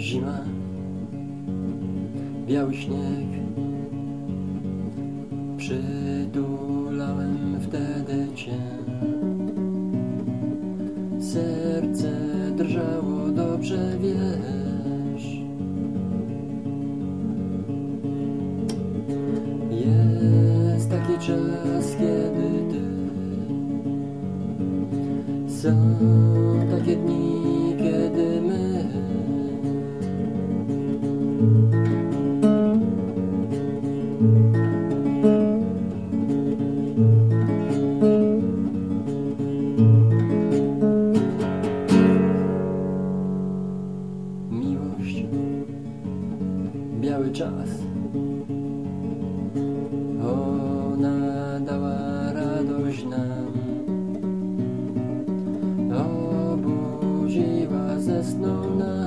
Zima, biały śnieg, przytulałem wtedy Cię. Serce drżało, dobrze wiesz. Jest taki czas, kiedy Ty są takie dni, biały czas. Ona dała radość nam, obudziła ze snu nas.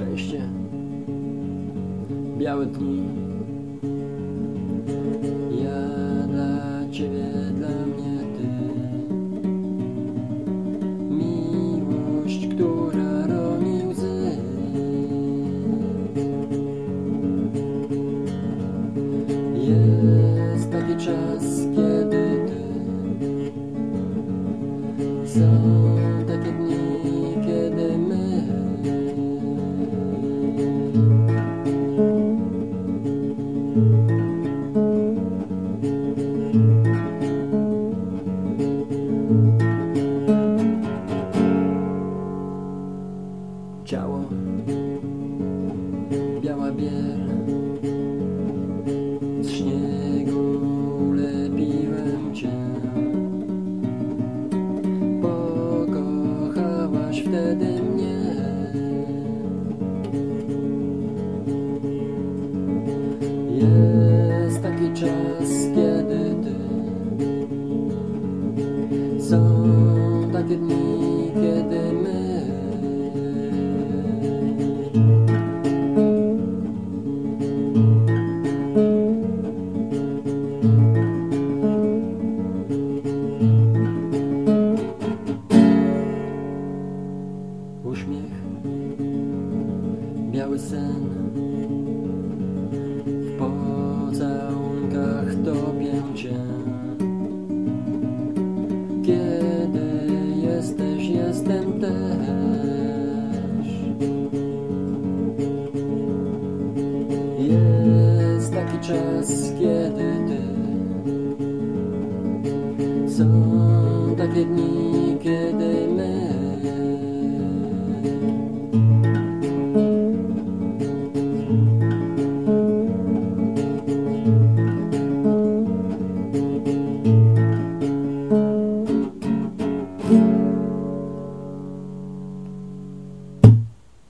Szczęście, białe dni. Ja dla ciebie, dla mnie ty. Miłość, która roni łzy. Jest taki czas, kiedy ty. Ciało, biała biel, z śniegu lepiłem cię. Pokochałaś wtedy Jest taki czas, kiedy ty. Są takie dni, kiedy my. Uśmiech, biały sen. cię. Kiedy jesteś, jestem też. Jest taki czas, kiedy ty są takie dni, kiedy